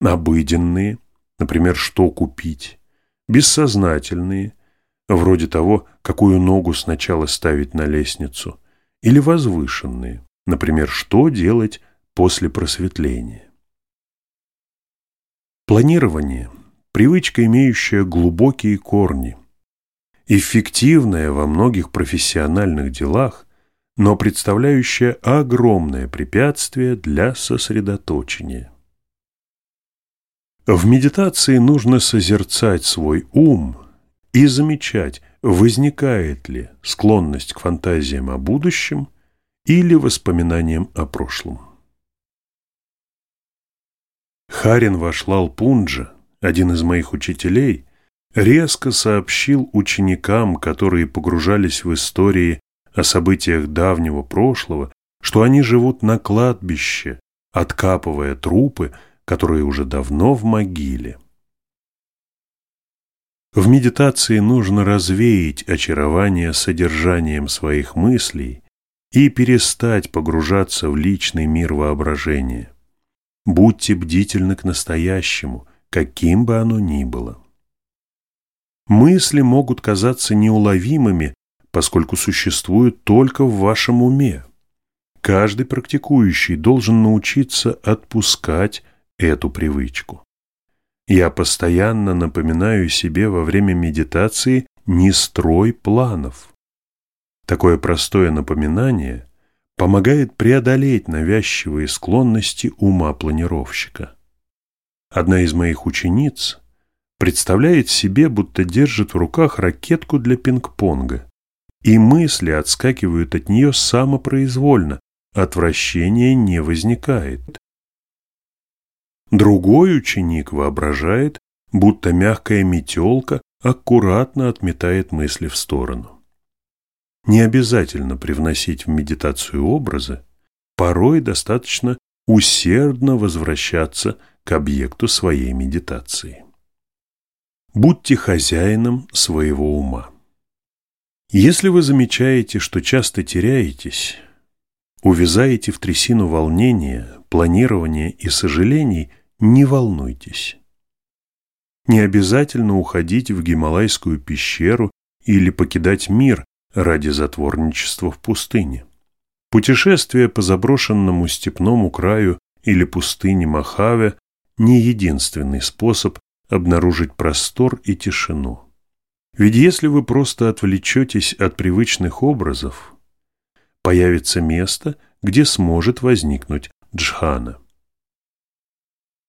обыденные, например, что купить, бессознательные, вроде того, какую ногу сначала ставить на лестницу, или возвышенные, например, что делать после просветления. Планирование – привычка, имеющая глубокие корни, эффективная во многих профессиональных делах, но представляющая огромное препятствие для сосредоточения. В медитации нужно созерцать свой ум и замечать, возникает ли склонность к фантазиям о будущем или воспоминаниям о прошлом. Харин Вашлал Пунджа, один из моих учителей, резко сообщил ученикам, которые погружались в истории о событиях давнего прошлого, что они живут на кладбище, откапывая трупы, которые уже давно в могиле. В медитации нужно развеять очарование содержанием своих мыслей и перестать погружаться в личный мир воображения. Будьте бдительны к настоящему, каким бы оно ни было. Мысли могут казаться неуловимыми, поскольку существуют только в вашем уме. Каждый практикующий должен научиться отпускать эту привычку. Я постоянно напоминаю себе во время медитации «не строй планов». Такое простое напоминание помогает преодолеть навязчивые склонности ума планировщика. Одна из моих учениц представляет себе, будто держит в руках ракетку для пинг-понга, и мысли отскакивают от нее самопроизвольно, отвращения не возникает. Другой ученик воображает, будто мягкая метелка аккуратно отметает мысли в сторону. Не обязательно привносить в медитацию образы, порой достаточно усердно возвращаться к объекту своей медитации. Будьте хозяином своего ума. Если вы замечаете, что часто теряетесь, увязаете в трясину волнения, планирования и сожалений, не волнуйтесь. Не обязательно уходить в Гималайскую пещеру или покидать мир ради затворничества в пустыне. Путешествие по заброшенному степному краю или пустыне Махаве не единственный способ обнаружить простор и тишину. Ведь если вы просто отвлечетесь от привычных образов, появится место, где сможет возникнуть джхана.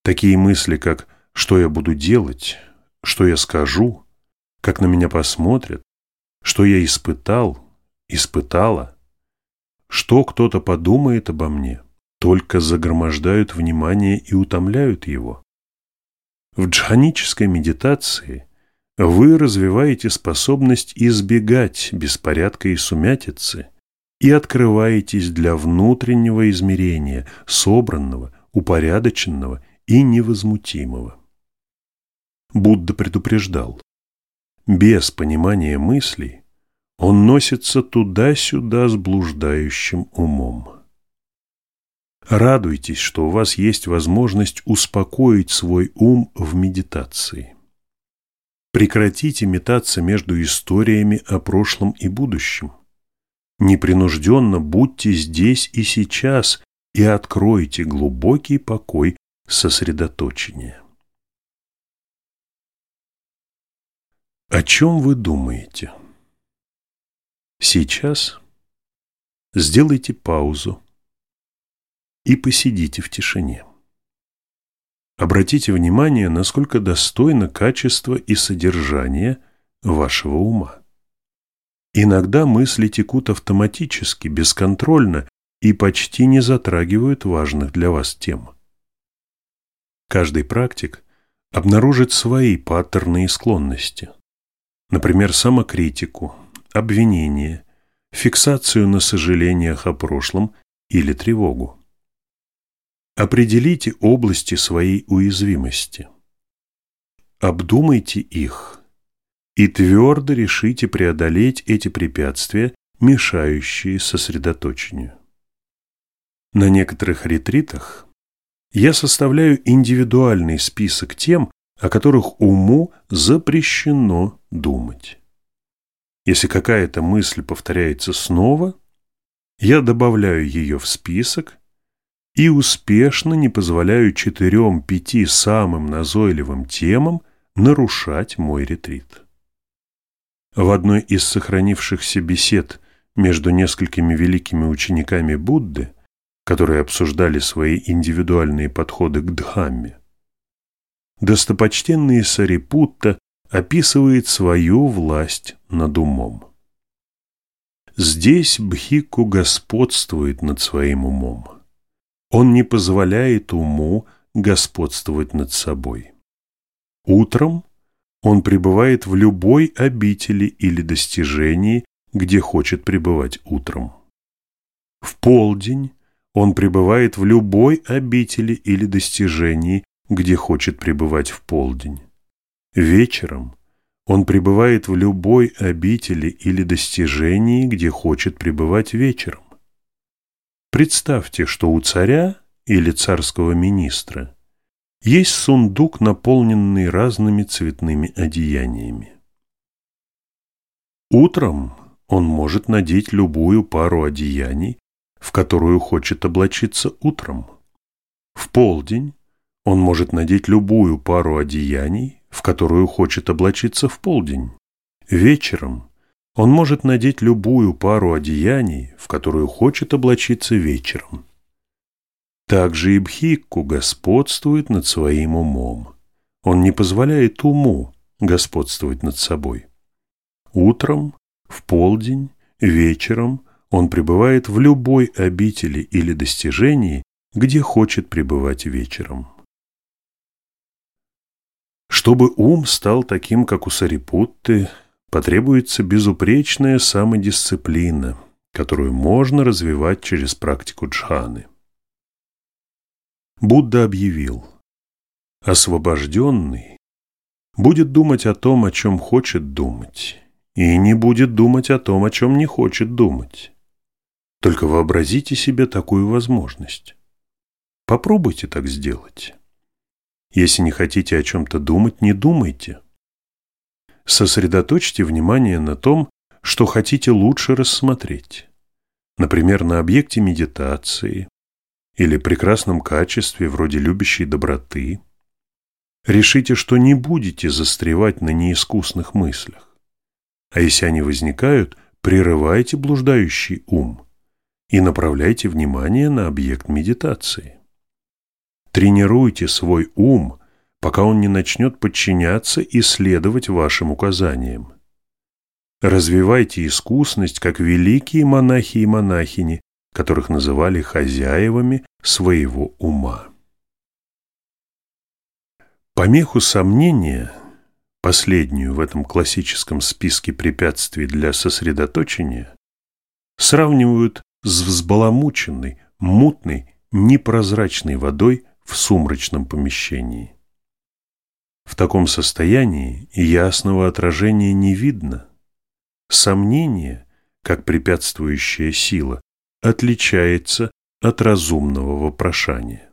Такие мысли, как «что я буду делать?», «что я скажу?», «как на меня посмотрят?», «что я испытал?», «испытала?», «что кто-то подумает обо мне?», только загромождают внимание и утомляют его. В джханической медитации вы развиваете способность избегать беспорядка и сумятицы и открываетесь для внутреннего измерения, собранного, упорядоченного и невозмутимого. Будда предупреждал, без понимания мыслей он носится туда-сюда с блуждающим умом. Радуйтесь, что у вас есть возможность успокоить свой ум в медитации. Прекратите метаться между историями о прошлом и будущем. Непринужденно будьте здесь и сейчас и откройте глубокий покой сосредоточения. О чем вы думаете? Сейчас сделайте паузу и посидите в тишине. Обратите внимание, насколько достойно качество и содержание вашего ума. Иногда мысли текут автоматически, бесконтрольно и почти не затрагивают важных для вас тем. Каждый практик обнаружит свои паттерны и склонности. Например, самокритику, обвинение, фиксацию на сожалениях о прошлом или тревогу. Определите области своей уязвимости. Обдумайте их и твердо решите преодолеть эти препятствия, мешающие сосредоточению. На некоторых ретритах я составляю индивидуальный список тем, о которых уму запрещено думать. Если какая-то мысль повторяется снова, я добавляю ее в список и успешно не позволяю четырем-пяти самым назойливым темам нарушать мой ретрит. В одной из сохранившихся бесед между несколькими великими учениками Будды, которые обсуждали свои индивидуальные подходы к Дхамме, достопочтенный Сарипутта описывает свою власть над умом. Здесь Бхикку господствует над своим умом. Он не позволяет уму господствовать над собой. Утром он пребывает в любой обители или достижении, где хочет пребывать утром. В полдень он пребывает в любой обители или достижении, где хочет пребывать в полдень. Вечером он пребывает в любой обители или достижении, где хочет пребывать вечером. Представьте, что у царя или царского министра есть сундук, наполненный разными цветными одеяниями. Утром он может надеть любую пару одеяний, в которую хочет облачиться утром. В полдень он может надеть любую пару одеяний, в которую хочет облачиться в полдень. Вечером он может надеть любую пару одеяний, в которую хочет облачиться вечером. Также и Бхикку господствует над своим умом. Он не позволяет уму господствовать над собой. Утром, в полдень, вечером он пребывает в любой обители или достижении, где хочет пребывать вечером. Чтобы ум стал таким, как у Сарипутты, потребуется безупречная самодисциплина, которую можно развивать через практику джханы. Будда объявил, освобожденный будет думать о том, о чем хочет думать, и не будет думать о том, о чем не хочет думать. Только вообразите себе такую возможность. Попробуйте так сделать. Если не хотите о чем-то думать, не думайте. Сосредоточьте внимание на том, что хотите лучше рассмотреть. Например, на объекте медитации или прекрасном качестве вроде любящей доброты. Решите, что не будете застревать на неискусных мыслях. А если они возникают, прерывайте блуждающий ум и направляйте внимание на объект медитации. Тренируйте свой ум, пока он не начнет подчиняться и следовать вашим указаниям. Развивайте искусность, как великие монахи и монахини, которых называли хозяевами своего ума. Помеху сомнения, последнюю в этом классическом списке препятствий для сосредоточения, сравнивают с взбаламученной, мутной, непрозрачной водой в сумрачном помещении. В таком состоянии ясного отражения не видно. Сомнение, как препятствующая сила, отличается от разумного вопрошания.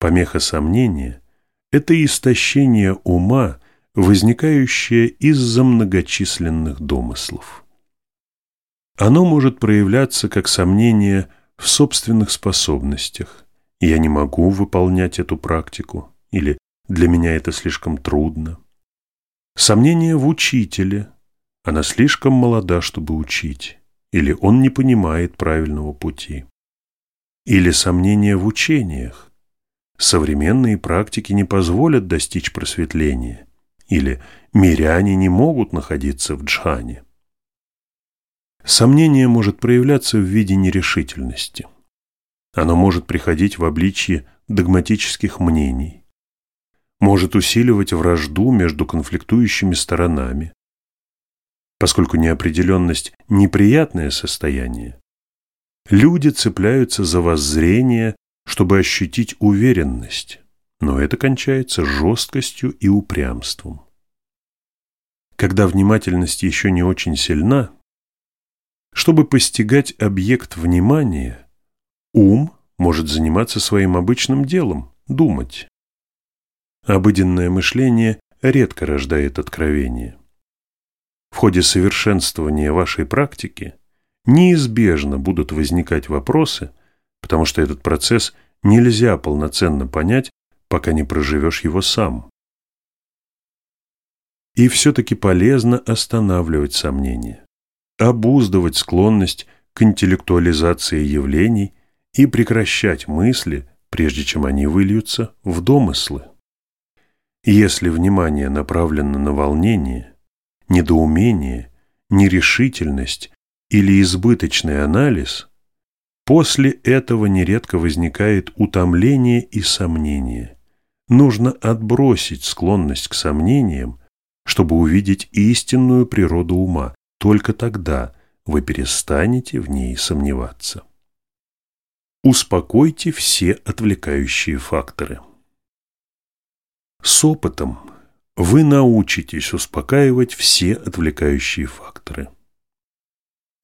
Помеха сомнения – это истощение ума, возникающее из-за многочисленных домыслов. Оно может проявляться как сомнение в собственных способностях, я не могу выполнять эту практику, или для меня это слишком трудно. Сомнение в учителе, она слишком молода, чтобы учить, или он не понимает правильного пути. Или сомнение в учениях, современные практики не позволят достичь просветления, или миряне не могут находиться в джхане. Сомнение может проявляться в виде нерешительности – оно может приходить в обличье догматических мнений, может усиливать вражду между конфликтующими сторонами. Поскольку неопределенность – неприятное состояние, люди цепляются за воззрение, чтобы ощутить уверенность, но это кончается жесткостью и упрямством. Когда внимательность еще не очень сильна, чтобы постигать объект внимания – Ум может заниматься своим обычным делом – думать. Обыденное мышление редко рождает откровение. В ходе совершенствования вашей практики неизбежно будут возникать вопросы, потому что этот процесс нельзя полноценно понять, пока не проживешь его сам. И все-таки полезно останавливать сомнения, обуздывать склонность к интеллектуализации явлений и прекращать мысли, прежде чем они выльются в домыслы. Если внимание направлено на волнение, недоумение, нерешительность или избыточный анализ, после этого нередко возникает утомление и сомнение. Нужно отбросить склонность к сомнениям, чтобы увидеть истинную природу ума. Только тогда вы перестанете в ней сомневаться. Успокойте все отвлекающие факторы. С опытом вы научитесь успокаивать все отвлекающие факторы.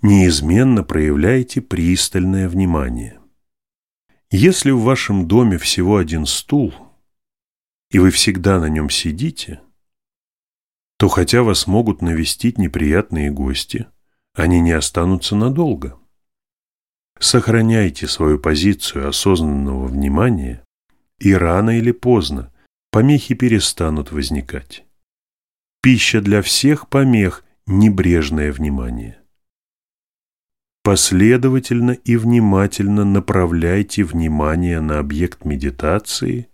Неизменно проявляйте пристальное внимание. Если в вашем доме всего один стул, и вы всегда на нем сидите, то хотя вас могут навестить неприятные гости, они не останутся надолго. Сохраняйте свою позицию осознанного внимания, и рано или поздно помехи перестанут возникать. Пища для всех помех – небрежное внимание. Последовательно и внимательно направляйте внимание на объект медитации,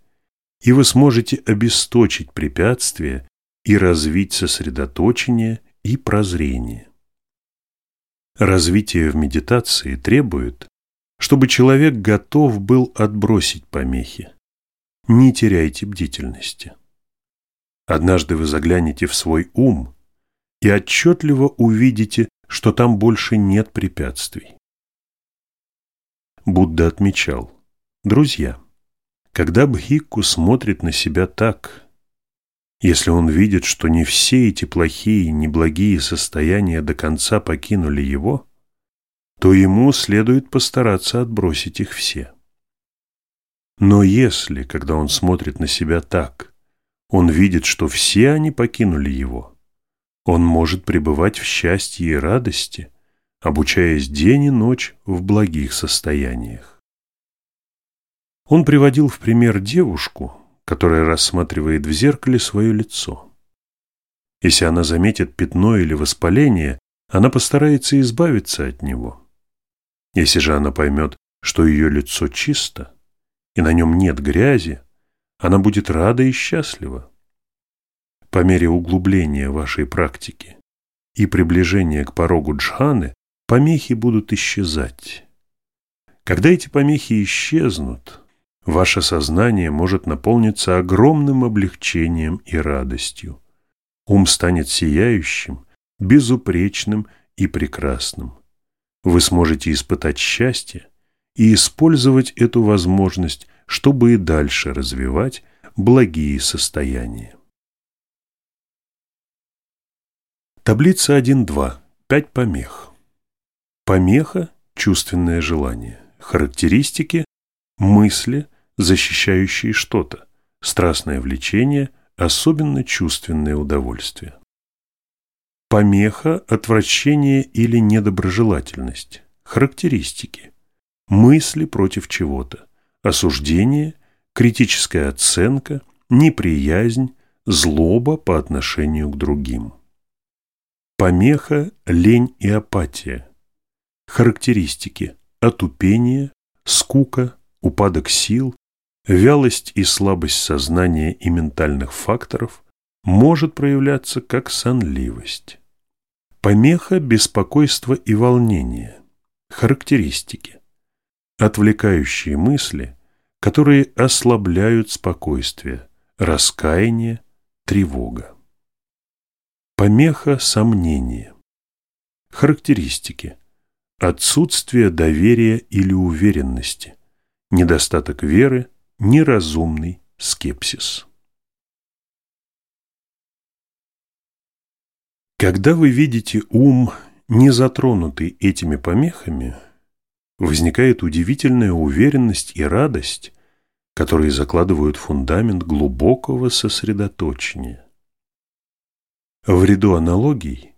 и вы сможете обесточить препятствия и развить сосредоточение и прозрение. Развитие в медитации требует, чтобы человек готов был отбросить помехи. Не теряйте бдительности. Однажды вы заглянете в свой ум и отчетливо увидите, что там больше нет препятствий. Будда отмечал, друзья, когда Бхикку смотрит на себя так, если он видит, что не все эти плохие и неблагие состояния до конца покинули его, то ему следует постараться отбросить их все. Но если, когда он смотрит на себя так, он видит, что все они покинули его, он может пребывать в счастье и радости, обучаясь день и ночь в благих состояниях. Он приводил в пример девушку, которая рассматривает в зеркале свое лицо. Если она заметит пятно или воспаление, она постарается избавиться от него. Если же она поймет, что ее лицо чисто, и на нем нет грязи, она будет рада и счастлива. По мере углубления вашей практики и приближения к порогу джханы помехи будут исчезать. Когда эти помехи исчезнут, ваше сознание может наполниться огромным облегчением и радостью. Ум станет сияющим, безупречным и прекрасным. Вы сможете испытать счастье и использовать эту возможность, чтобы и дальше развивать благие состояния. Таблица 1.2. Пять помех. Помеха – чувственное желание. Характеристики – мысли, защищающие что-то. Страстное влечение – особенно чувственное удовольствие. Помеха – отвращение или недоброжелательность. Характеристики – мысли против чего-то. Осуждение, критическая оценка, неприязнь, злоба по отношению к другим. Помеха, лень и апатия. Характеристики – отупение, скука, упадок сил, вялость и слабость сознания и ментальных факторов может проявляться как сонливость. Помеха, беспокойство и волнение. Характеристики. Отвлекающие мысли, которые ослабляют спокойствие, раскаяние, тревога. Помеха сомнения. Характеристики. Отсутствие доверия или уверенности. Недостаток веры, неразумный скепсис. Когда вы видите ум, не затронутый этими помехами, возникает удивительная уверенность и радость, которые закладывают фундамент глубокого сосредоточения. В ряду аналогий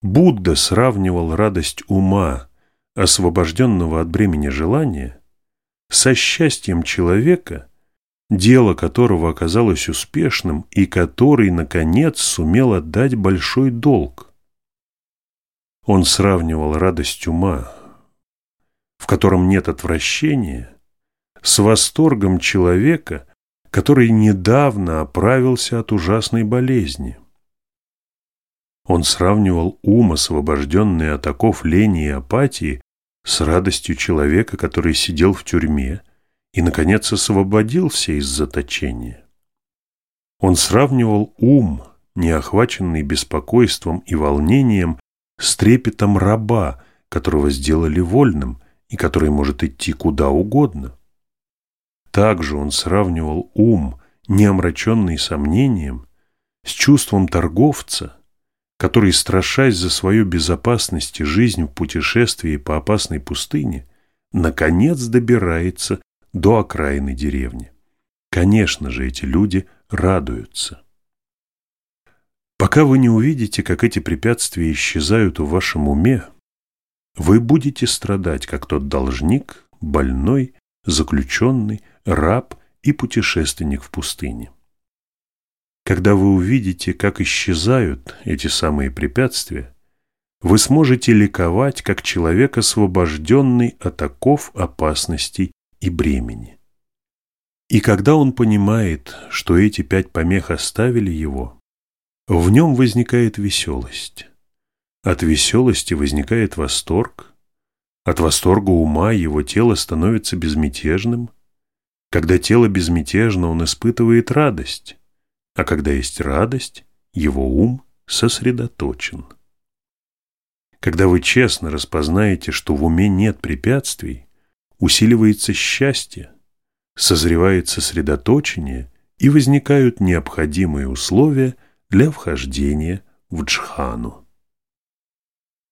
Будда сравнивал радость ума, освобожденного от бремени желания, со счастьем человека, дело которого оказалось успешным и который, наконец, сумел отдать большой долг. Он сравнивал радость ума, в котором нет отвращения, с восторгом человека, который недавно оправился от ужасной болезни. Он сравнивал ум, освобожденный от оков лени и апатии, с радостью человека, который сидел в тюрьме и, наконец, освободился из заточения. Он сравнивал ум, не охваченный беспокойством и волнением, с трепетом раба, которого сделали вольным и который может идти куда угодно. Также он сравнивал ум, не омраченный сомнением, с чувством торговца, который, страшась за свою безопасность и жизнь в путешествии по опасной пустыне, наконец добирается до окраины деревни. Конечно же, эти люди радуются. Пока вы не увидите, как эти препятствия исчезают в вашем уме, вы будете страдать, как тот должник, больной, заключенный, раб и путешественник в пустыне. Когда вы увидите, как исчезают эти самые препятствия, вы сможете ликовать, как человек, освобожденный от оков опасностей и бремени. И когда он понимает, что эти пять помех оставили его, в нем возникает веселость. От веселости возникает восторг, от восторга ума его тело становится безмятежным. Когда тело безмятежно, он испытывает радость. А когда есть радость, его ум сосредоточен. Когда вы честно распознаете, что в уме нет препятствий, усиливается счастье, созревает сосредоточение и возникают необходимые условия для вхождения в джхану.